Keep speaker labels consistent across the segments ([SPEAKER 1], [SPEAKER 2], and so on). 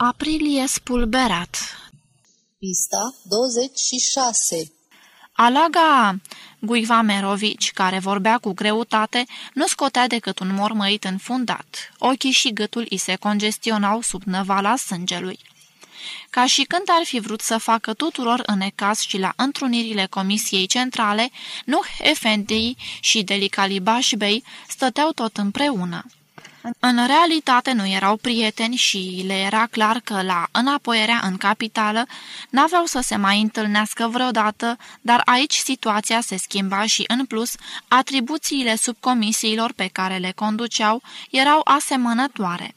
[SPEAKER 1] Aprilie spulberat
[SPEAKER 2] Pista 26
[SPEAKER 1] Alaga Guivamerovici, care vorbea cu greutate, nu scotea decât un mormăit înfundat. Ochii și gâtul îi se congestionau sub năvala sângelui. Ca și când ar fi vrut să facă tuturor în ecaz și la întrunirile Comisiei Centrale, Nuh Efendi și Delicali Bey stăteau tot împreună. În realitate nu erau prieteni și le era clar că la înapoierea în capitală n-aveau să se mai întâlnească vreodată, dar aici situația se schimba și, în plus, atribuțiile subcomisiilor pe care le conduceau erau asemănătoare.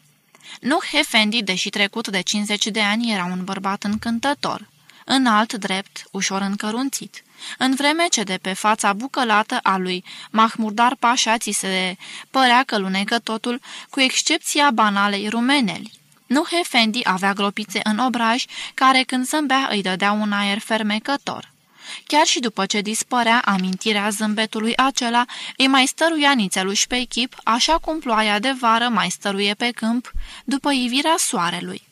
[SPEAKER 1] Nuh Efendi, deși trecut de 50 de ani, era un bărbat încântător, înalt, drept, ușor încărunțit în vreme ce de pe fața bucălată a lui Mahmudar Pașa ți se părea că lunecă totul, cu excepția banalei rumeneli. Nu Hefendi avea gropițe în obraj, care când zâmbea îi dădea un aer fermecător. Chiar și după ce dispărea amintirea zâmbetului acela, îi mai stăruia nițeluși pe chip, așa cum ploaia de vară mai stăruie pe câmp, după ivirea soarelui.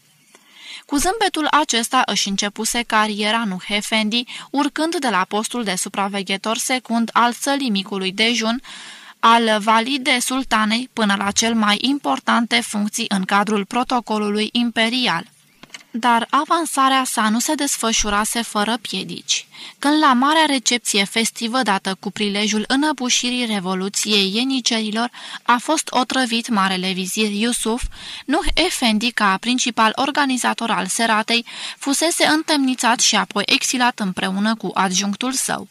[SPEAKER 1] Cu zâmbetul acesta își începuse cariera nu Hefendi, urcând de la postul de supraveghetor secund al țălii micului dejun, al valide sultanei până la cel mai importante funcții în cadrul protocolului imperial dar avansarea sa nu se desfășurase fără piedici. Când la marea recepție festivă dată cu prilejul înăbușirii Revoluției Ienicerilor a fost otrăvit marele vizir Iusuf, Nuh Efendi, ca principal organizator al seratei, fusese întemnițat și apoi exilat împreună cu adjunctul său.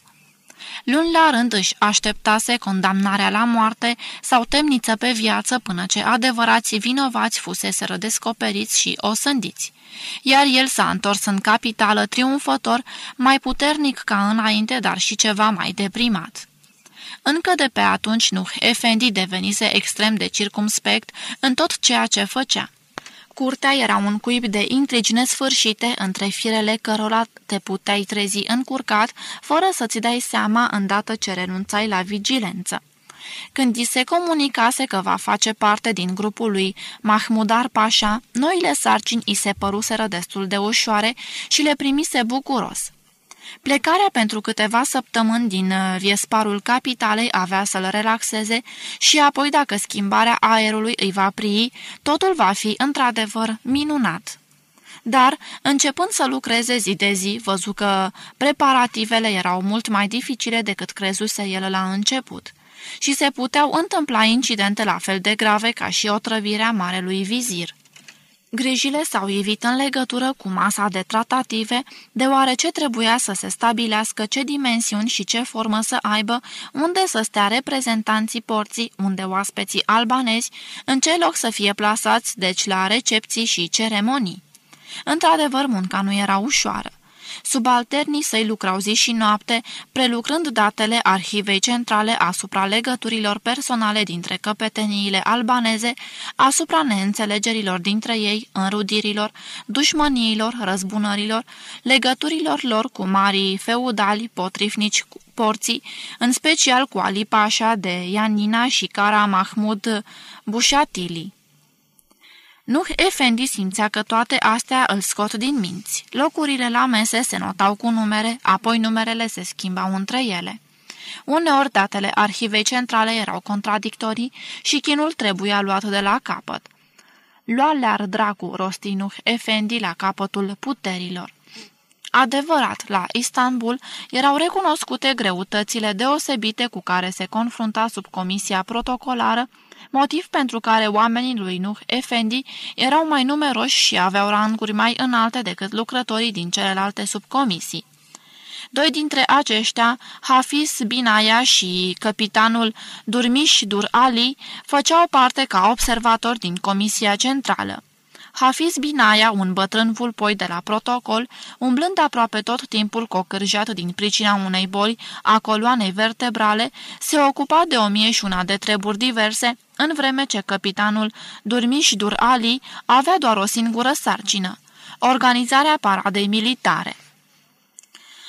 [SPEAKER 1] Luni la rând își așteptase condamnarea la moarte sau temniță pe viață până ce adevărații vinovați fuseseră descoperiți și osândiți iar el s-a întors în capitală triumfător, mai puternic ca înainte, dar și ceva mai deprimat. Încă de pe atunci Nuh Efendi devenise extrem de circumspect în tot ceea ce făcea. Curtea era un cuib de intrigi nesfârșite între firele cărora te puteai trezi încurcat, fără să-ți dai seama îndată ce renunțai la vigilență. Când i se comunicase că va face parte din grupul lui Mahmudar Pașa, noile sarcini i se păruseră destul de ușoare și le primise bucuros. Plecarea pentru câteva săptămâni din uh, viesparul capitalei avea să-l relaxeze și apoi, dacă schimbarea aerului îi va prii, totul va fi într-adevăr minunat. Dar, începând să lucreze zi de zi, văzu că preparativele erau mult mai dificile decât crezuse el la început și se puteau întâmpla incidente la fel de grave ca și otrăvirea marelui vizir. Grijile s-au ivit în legătură cu masa de tratative, deoarece trebuia să se stabilească ce dimensiuni și ce formă să aibă, unde să stea reprezentanții porții, unde oaspeții albanezi, în ce loc să fie plasați, deci la recepții și ceremonii. Într-adevăr, munca nu era ușoară. Subalternii săi lucrau zi și noapte, prelucrând datele arhivei centrale asupra legăturilor personale dintre căpeteniile albaneze, asupra neînțelegerilor dintre ei, înrudirilor, dușmăniilor, răzbunărilor, legăturilor lor cu marii feudali, potrivnici, porții, în special cu Ali Pașa de Ianina și Cara Mahmud Bușatili. Nuh Efendi simțea că toate astea îl scot din minți. Locurile la mese se notau cu numere, apoi numerele se schimbau între ele. Uneori datele arhivei centrale erau contradictorii și chinul trebuia luat de la capăt. Lua-le-ar dracu, rosti Nuh Efendi la capătul puterilor. Adevărat, la Istanbul erau recunoscute greutățile deosebite cu care se confrunta sub comisia protocolară motiv pentru care oamenii lui Nuh Efendi erau mai numeroși și aveau ranguri mai înalte decât lucrătorii din celelalte subcomisii. Doi dintre aceștia, Hafiz Binaya și capitanul Durmish Dur Ali, făceau parte ca observatori din Comisia Centrală. Hafiz Binaya, un bătrân vulpoi de la protocol, umblând aproape tot timpul cocârjat din pricina unei boli a coloanei vertebrale, se ocupa de o mie și una de treburi diverse, în vreme ce capitanul Durmiș Dur Ali avea doar o singură sarcină, organizarea paradei militare.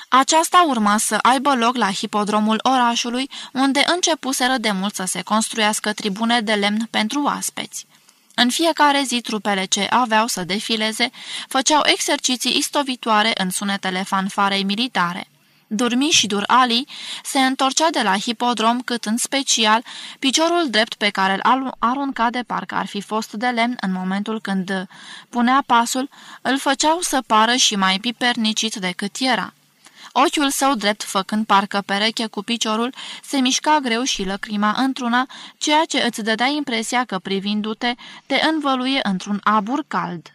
[SPEAKER 1] Aceasta urma să aibă loc la hipodromul orașului, unde începuseră de mult să se construiască tribune de lemn pentru aspeți. În fiecare zi, trupele ce aveau să defileze făceau exerciții istovitoare în sunetele fanfarei militare. Durmi și Dur Ali se întorcea de la hipodrom cât în special piciorul drept pe care îl arunca de parcă ar fi fost de lemn în momentul când punea pasul, îl făceau să pară și mai pipernicit decât era. Ochiul său drept, făcând parcă pereche cu piciorul, se mișca greu și lăcrima într-una, ceea ce îți dădea impresia că privindu-te, te învăluie într-un abur cald.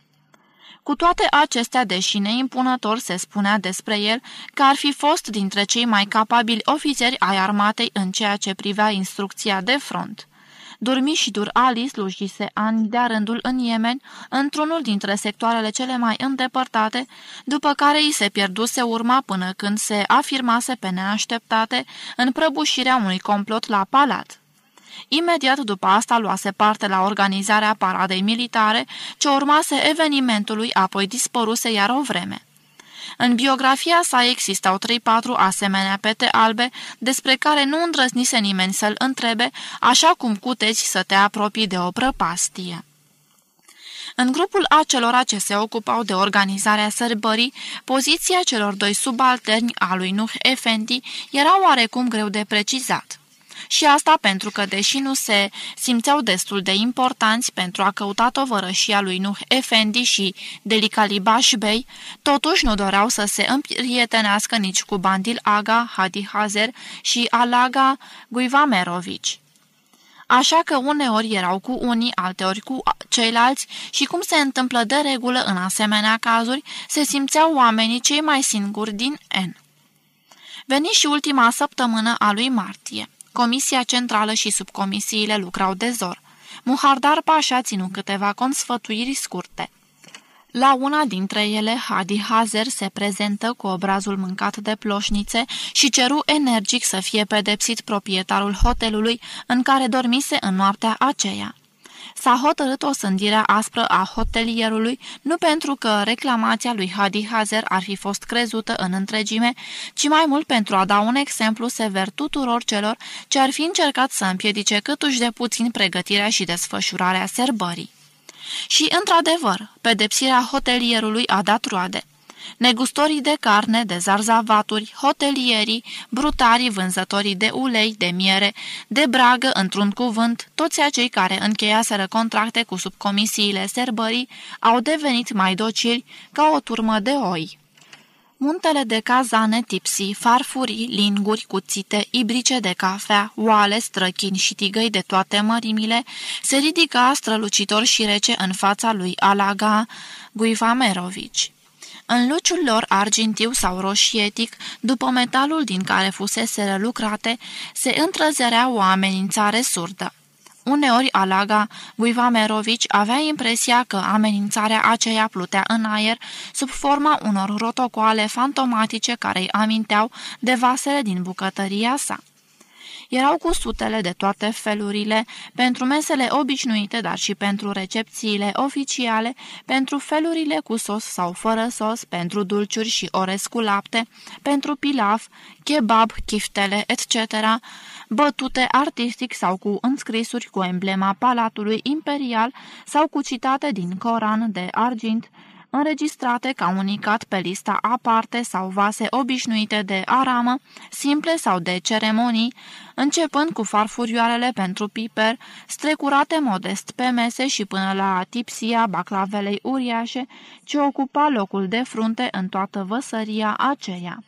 [SPEAKER 1] Cu toate acestea, deși neimpunător se spunea despre el că ar fi fost dintre cei mai capabili ofițeri ai armatei în ceea ce privea instrucția de front. Durmi și Dur Ali slujise ani de rândul în Yemen, într-unul dintre sectoarele cele mai îndepărtate, după care îi se pierduse urma până când se afirmase pe neașteptate în prăbușirea unui complot la palat. Imediat după asta luase parte la organizarea paradei militare, ce urmase evenimentului, apoi dispăruse iar o vreme. În biografia sa existau 3-4 asemenea pete albe, despre care nu îndrăznise nimeni să-l întrebe, așa cum cuteți să te apropii de o prăpastie. În grupul acelora ce se ocupau de organizarea sărbării, poziția celor doi subalterni a lui Nuh Efendi era oarecum greu de precizat. Și asta pentru că, deși nu se simțeau destul de importanți pentru a căuta tovărășia lui Nuh Efendi și Delicalibaș Bey, totuși nu doreau să se împrietenească nici cu Bandil Aga, Hadi Hazer și Alaga Guivamerovici. Așa că uneori erau cu unii, alteori cu ceilalți și cum se întâmplă de regulă în asemenea cazuri, se simțeau oamenii cei mai singuri din N. Veni și ultima săptămână a lui martie. Comisia centrală și subcomisiile lucrau de zor. Muhardar Pașa ținu câteva consfătuiri scurte. La una dintre ele, Hadi Hazer se prezentă cu obrazul mâncat de ploșnițe și ceru energic să fie pedepsit proprietarul hotelului în care dormise în noaptea aceea s-a hotărât o sândire aspră a hotelierului, nu pentru că reclamația lui Hadi Hazer ar fi fost crezută în întregime, ci mai mult pentru a da un exemplu sever tuturor celor ce ar fi încercat să împiedice câtuși de puțin pregătirea și desfășurarea serbării. Și, într-adevăr, pedepsirea hotelierului a dat roade negustorii de carne, de zarzavaturi, hotelierii, brutarii, vânzătorii de ulei, de miere, de bragă, într-un cuvânt, toți acei care încheiaseră contracte cu subcomisiile serbării au devenit mai docili ca o turmă de oi. Muntele de cazane, tipsii, farfurii, linguri, cuțite, ibrice de cafea, oale, străchini și tigăi de toate mărimile se ridica strălucitor și rece în fața lui Alaga Guivamerovici. În luciul lor argintiu sau roșietic, după metalul din care fusese lucrate, se întrăzărea o amenințare surdă. Uneori Alaga Guivamerovici avea impresia că amenințarea aceea plutea în aer sub forma unor rotocoale fantomatice care îi aminteau de vasele din bucătăria sa. Erau cu sutele de toate felurile, pentru mesele obișnuite, dar și pentru recepțiile oficiale, pentru felurile cu sos sau fără sos, pentru dulciuri și orez cu lapte, pentru pilaf, kebab, chiftele, etc., bătute artistic sau cu înscrisuri cu emblema Palatului Imperial sau cu citate din Coran de argint, înregistrate ca unicat pe lista aparte sau vase obișnuite de aramă, simple sau de ceremonii, începând cu farfurioarele pentru piper, strecurate modest pe mese și până la tipsia baclavelei uriașe, ce ocupa locul de frunte în toată văsăria aceea.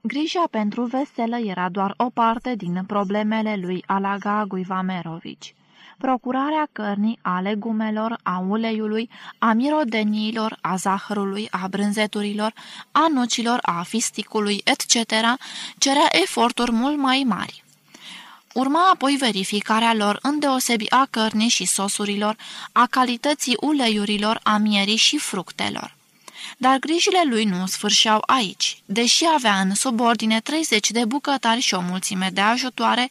[SPEAKER 1] Grija pentru veselă era doar o parte din problemele lui Alaga Guivamerovici procurarea cărnii, a legumelor, a uleiului, a mirodeniilor, a zahărului, a brânzeturilor, a nucilor, a fisticului, etc., cerea eforturi mult mai mari. Urma apoi verificarea lor îndeosebi a cărnii și sosurilor, a calității uleiurilor, a mierii și fructelor. Dar grijile lui nu sfârșeau aici. Deși avea în subordine 30 de bucătari și o mulțime de ajutoare,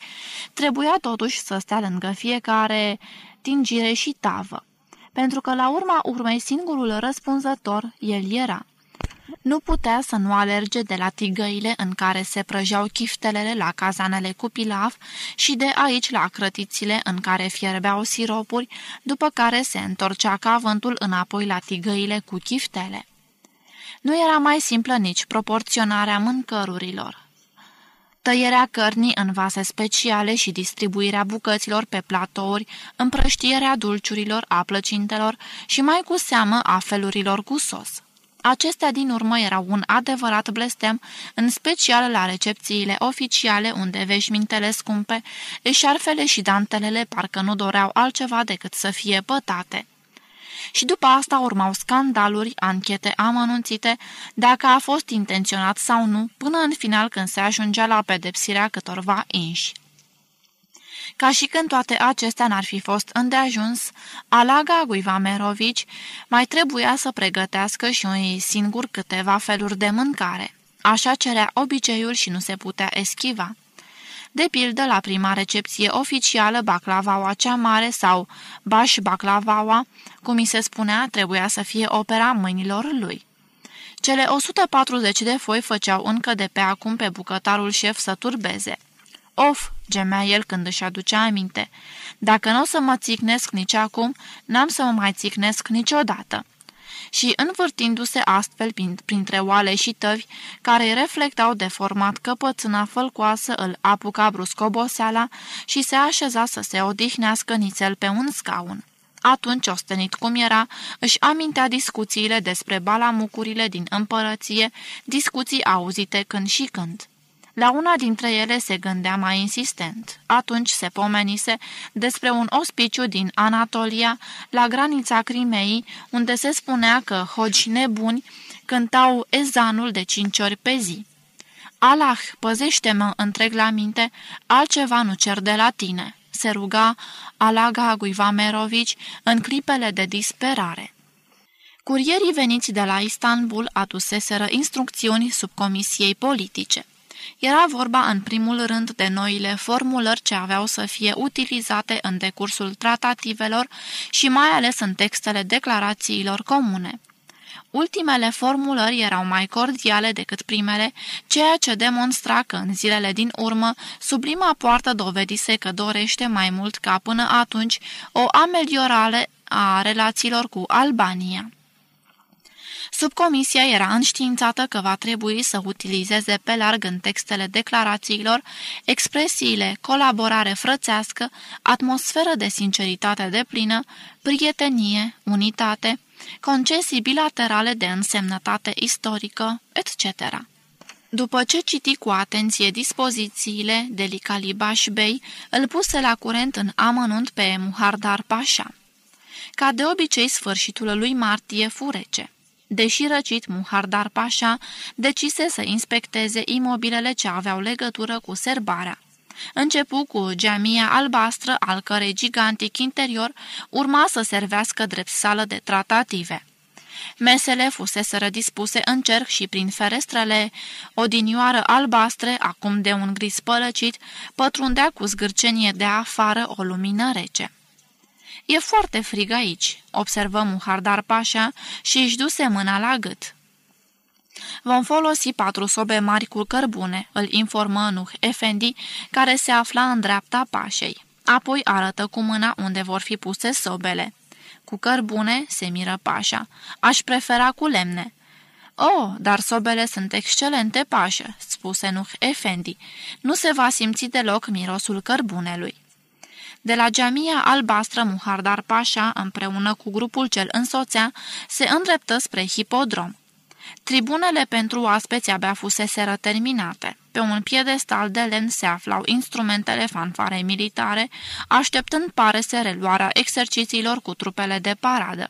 [SPEAKER 1] trebuia totuși să stea lângă fiecare tingire și tavă. Pentru că la urma urmei singurul răspunzător el era. Nu putea să nu alerge de la tigăile în care se prăjeau chiftelele la cazanele cu pilaf și de aici la crătițile în care fierbeau siropuri, după care se întorcea ca vântul înapoi la tigăile cu chiftele. Nu era mai simplă nici proporționarea mâncărurilor. Tăierea cărnii în vase speciale și distribuirea bucăților pe platouri, împrăștierea dulciurilor, a plăcintelor și mai cu seamă a felurilor cu sos. Acestea din urmă erau un adevărat blestem, în special la recepțiile oficiale unde veșmintele scumpe, eșarfele și dantelele parcă nu doreau altceva decât să fie pătate. Și după asta urmau scandaluri, anchete amănunțite, dacă a fost intenționat sau nu, până în final când se ajungea la pedepsirea câtorva inși. Ca și când toate acestea n-ar fi fost îndeajuns, Alaga Guivamerovici mai trebuia să pregătească și un singur câteva feluri de mâncare. Așa cerea obiceiul și nu se putea eschiva. De pildă, la prima recepție oficială, baclavaua cea mare sau baș baclavaua, cum mi se spunea, trebuia să fie opera mâinilor lui. Cele 140 de foi făceau încă de pe acum pe bucătarul șef să turbeze. Of, gemea el când își aducea aminte. Dacă nu o să mă țicnesc nici acum, n-am să mă mai țicnesc niciodată. Și învârtindu-se astfel printre oale și tăvi, care îi reflectau deformat căpățâna fălcoasă, îl apuca brusc oboseala și se așeza să se odihnească nițel pe un scaun. Atunci, ostenit cum era, își amintea discuțiile despre balamucurile din împărăție, discuții auzite când și când. La una dintre ele se gândea mai insistent. Atunci se pomenise despre un ospiciu din Anatolia, la granița Crimeei, unde se spunea că hogi nebuni cântau ezanul de cinci ori pe zi. Allah, păzește-mă întreg la minte, altceva nu cer de la tine, se ruga Alaga Guivamerovici în clipele de disperare. Curierii veniți de la Istanbul aduseseră instrucțiuni subcomisiei politice. Era vorba în primul rând de noile formulări ce aveau să fie utilizate în decursul tratativelor și mai ales în textele declarațiilor comune. Ultimele formulări erau mai cordiale decât primele, ceea ce demonstra că în zilele din urmă sublima poartă dovedise că dorește mai mult ca până atunci o ameliorare a relațiilor cu Albania. Subcomisia era înștiințată că va trebui să utilizeze pe larg în textele declarațiilor expresiile colaborare frățească, atmosferă de sinceritate de plină, prietenie, unitate, concesii bilaterale de însemnătate istorică, etc. După ce citi cu atenție dispozițiile de Licalibaș Bey, îl puse la curent în amănunt pe Muhardar Pașa. Ca de obicei, sfârșitul lui martie furece. Deși răcit, Muhardar Pașa decise să inspecteze imobilele ce aveau legătură cu serbarea. Începu cu geamia albastră, al cărei gigantic interior urma să servească drept sală de tratative. Mesele fuseseră dispuse în cerc și prin ferestrele odinioară albastre, acum de un gris pălăcit, pătrundea cu zgârcenie de afară o lumină rece. E foarte frig aici," observă Muhardar Pașa și își duse mâna la gât. Vom folosi patru sobe mari cu cărbune," îl informă Nuh Efendi, care se afla în dreapta pașei. Apoi arătă cu mâna unde vor fi puse sobele. Cu cărbune, se miră pașa. Aș prefera cu lemne." Oh, dar sobele sunt excelente, pașă," spuse Nuh Efendi. Nu se va simți deloc mirosul cărbunelui. De la geamia albastră Muhardar Pașa, împreună cu grupul cel însoțea, se îndreptă spre hipodrom. Tribunele pentru oaspeți abia fuseseră terminate. Pe un piedestal de lemn se aflau instrumentele fanfare militare, așteptând pare se reluarea exercițiilor cu trupele de paradă.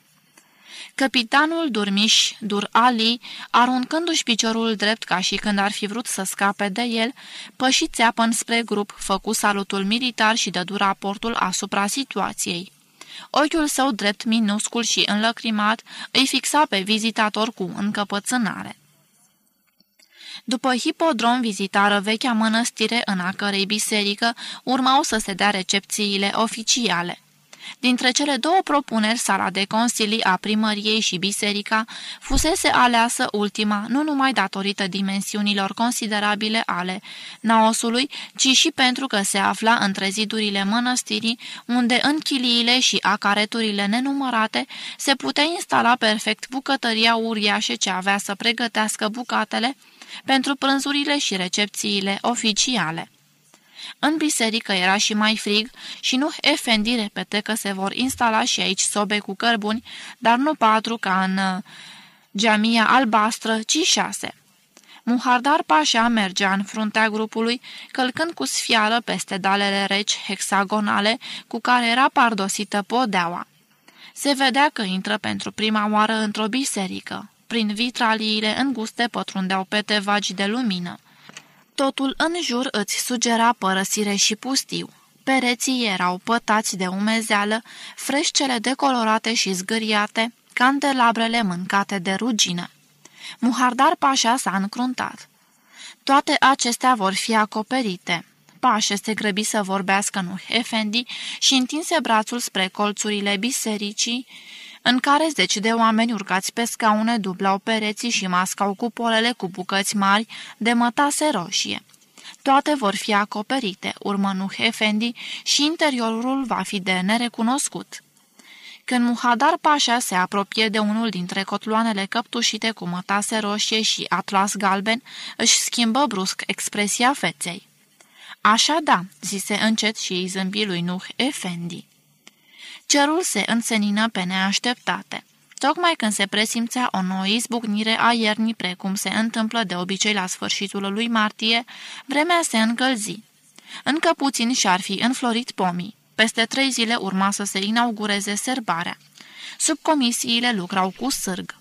[SPEAKER 1] Capitanul Durmiș Dur Ali, aruncându-și piciorul drept ca și când ar fi vrut să scape de el, păși țeapăn spre grup, făcu salutul militar și dădu raportul asupra situației. Ochiul său drept minuscul și înlăcrimat îi fixa pe vizitator cu încăpățânare. După hipodrom vizitară vechea mănăstire în a cărei biserică urmau să se dea recepțiile oficiale. Dintre cele două propuneri, sala de consilii a primăriei și biserica fusese aleasă ultima, nu numai datorită dimensiunilor considerabile ale naosului, ci și pentru că se afla între zidurile mănăstirii, unde în chiliile și acareturile nenumărate se putea instala perfect bucătăria uriașă ce avea să pregătească bucatele pentru prânzurile și recepțiile oficiale. În biserică era și mai frig și nu Efendi repete că se vor instala și aici sobe cu cărbuni, dar nu patru ca în uh, geamia albastră, ci șase. Muhardar Pașa mergea în fruntea grupului, călcând cu sfială peste dalele reci hexagonale cu care era pardosită podeaua. Se vedea că intră pentru prima oară într-o biserică. Prin vitraliile înguste pătrundeau pete vagi de lumină. Totul în jur îți sugera părăsire și pustiu. Pereții erau pătați de umezeală, freșcele decolorate și zgâriate, candelabrele mâncate de rugină. Muhardar Pașa s-a încruntat. Toate acestea vor fi acoperite. Pașa se grăbi să vorbească Nuh Efendi și întinse brațul spre colțurile bisericii, în care zeci de oameni urcați pe scaune dublau pereții și mascau cupolele cu bucăți mari de mătase roșie. Toate vor fi acoperite, urmă Nuh Efendi, și interiorul va fi de nerecunoscut. Când Muhadar Pașa se apropie de unul dintre cotloanele căptușite cu mătase roșie și atlas galben, își schimbă brusc expresia feței. Așa da," zise încet și îi zâmbi lui Nuh Efendi. Cerul se însenină pe neașteptate. Tocmai când se presimțea o nouă izbucnire a iernii, precum se întâmplă de obicei la sfârșitul lui martie, vremea se încălzi. Încă puțin și-ar fi înflorit pomii. Peste trei zile urma să se inaugureze serbarea. Subcomisiile lucrau cu sârg.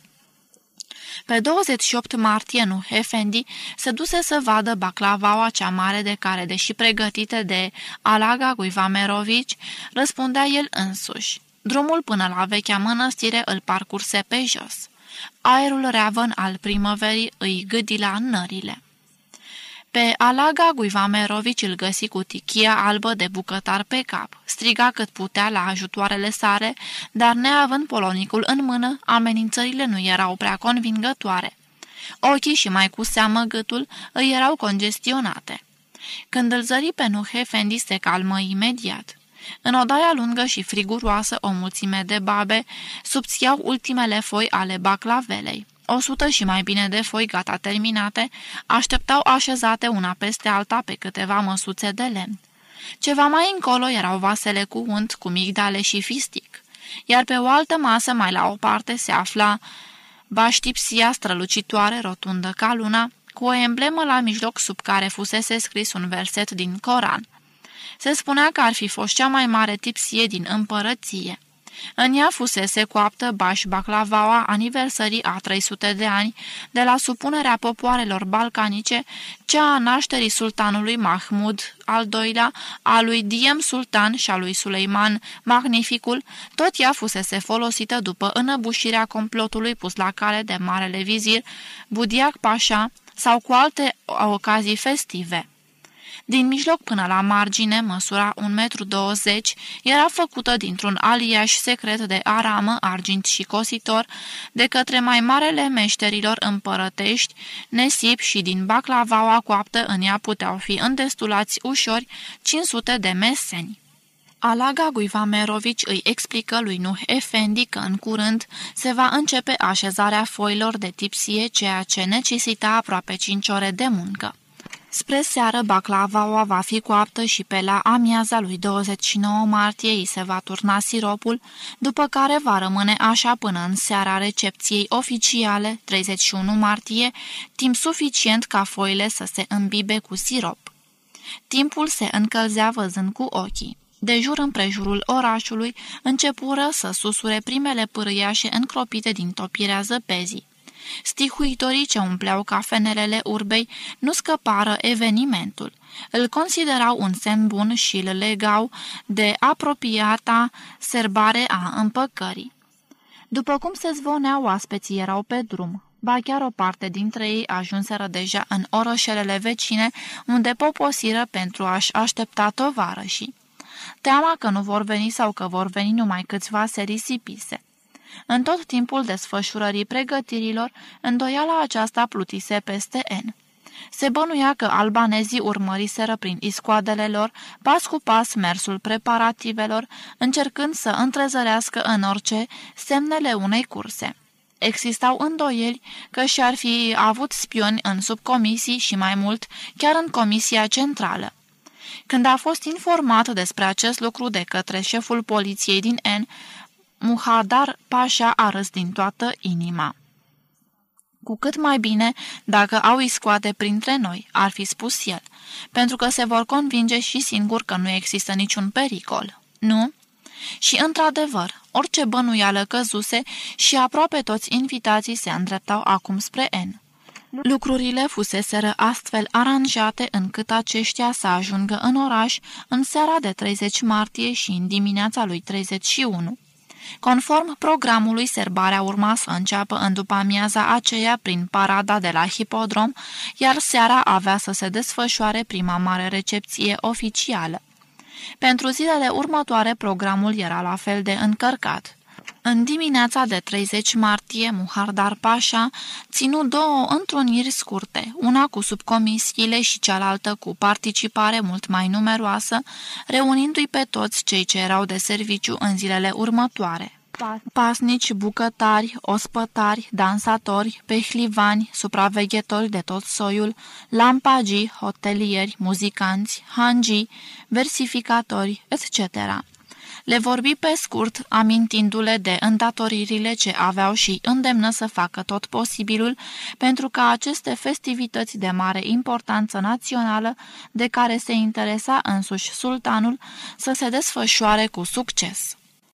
[SPEAKER 1] Pe 28 martie, nu Efendi se duse să vadă baclavaua cea mare de care, deși pregătită de Alaga Guivamerovici, răspundea el însuși. Drumul până la vechea mănăstire îl parcurse pe jos. Aerul reavăn al primăverii îi gâdi la nările. Pe Alaga Guivamerovici îl găsi cu tichia albă de bucătar pe cap. Striga cât putea la ajutoarele sare, dar neavând polonicul în mână, amenințările nu erau prea convingătoare. Ochii și mai cu seamă gâtul îi erau congestionate. Când îl zări pe Nuhe, Fendi se calmă imediat. În odaia lungă și friguroasă, o mulțime de babe subțiau ultimele foi ale baclavelei. O sută și mai bine de foi gata terminate așteptau așezate una peste alta pe câteva măsuțe de lemn. Ceva mai încolo erau vasele cu unt, cu migdale și fistic, iar pe o altă masă mai la o parte se afla baștipsia strălucitoare rotundă ca luna, cu o emblemă la mijloc sub care fusese scris un verset din Coran. Se spunea că ar fi fost cea mai mare tipsie din împărăție. În ea fusese coaptă Baș Baclavaua aniversării a 300 de ani de la supunerea popoarelor balcanice, cea a nașterii sultanului Mahmud al doilea, a lui Diem Sultan și a lui Suleiman Magnificul, tot ea fusese folosită după înăbușirea complotului pus la cale de Marele Vizir, Budiac Pașa sau cu alte ocazii festive. Din mijloc până la margine, măsura 1,20 m, era făcută dintr-un aliaș secret de aramă, argint și cositor, de către mai marele meșterilor împărătești, nesip și din baclavaua coaptă în ea puteau fi îndestulați ușori 500 de meseni. Alaga Guivamerovici îi explică lui Nuh Efendi că în curând se va începe așezarea foilor de tipsie, ceea ce necesita aproape 5 ore de muncă. Spre seară, baclavaua va fi coaptă și pe la amiaza lui 29 martie îi se va turna siropul, după care va rămâne așa până în seara recepției oficiale, 31 martie, timp suficient ca foile să se îmbibe cu sirop. Timpul se încălzea văzând cu ochii. De jur împrejurul orașului începură să susure primele pârâiașe încropite din topirea zăpezii. Stihuitorii ce umpleau cafenelele urbei nu scăpară evenimentul. Îl considerau un semn bun și îl legau de apropiata serbare a împăcării. După cum se zvonea, oaspeții erau pe drum. Ba chiar o parte dintre ei ajunseră deja în orășelele vecine, unde poposiră pentru a-și aștepta tovarășii. teama că nu vor veni sau că vor veni numai câțiva se risipise. În tot timpul desfășurării pregătirilor, îndoiala aceasta plutise peste N. Se bănuia că albanezii urmăriseră prin iscoadele lor, pas cu pas, mersul preparativelor, încercând să întrezărească în orice semnele unei curse. Existau îndoieli că și-ar fi avut spioni în subcomisii și mai mult chiar în comisia centrală. Când a fost informat despre acest lucru de către șeful poliției din N, Muhadar Pașa a râs din toată inima. Cu cât mai bine dacă au iscoate printre noi, ar fi spus el, pentru că se vor convinge și singur că nu există niciun pericol, nu? Și, într-adevăr, orice bănuială căzuse și aproape toți invitații se îndreptau acum spre N. Lucrurile fuseseră astfel aranjate încât aceștia să ajungă în oraș în seara de 30 martie și în dimineața lui 31. Conform programului, serbarea urma să înceapă în după amiaza aceea prin parada de la hipodrom, iar seara avea să se desfășoare prima mare recepție oficială. Pentru zilele următoare, programul era la fel de încărcat. În dimineața de 30 martie, Muhardar Pașa ținu două întruniri scurte, una cu subcomisiile și cealaltă cu participare mult mai numeroasă, reunindu-i pe toți cei ce erau de serviciu în zilele următoare pasnici, bucătari, ospătari, dansatori, pehlivani, supraveghetori de tot soiul, lampagii, hotelieri, muzicanți, hangii, versificatori, etc. Le vorbi pe scurt, amintindu-le de îndatoririle ce aveau și îndemnă să facă tot posibilul pentru ca aceste festivități de mare importanță națională, de care se interesa însuși sultanul, să se desfășoare cu succes.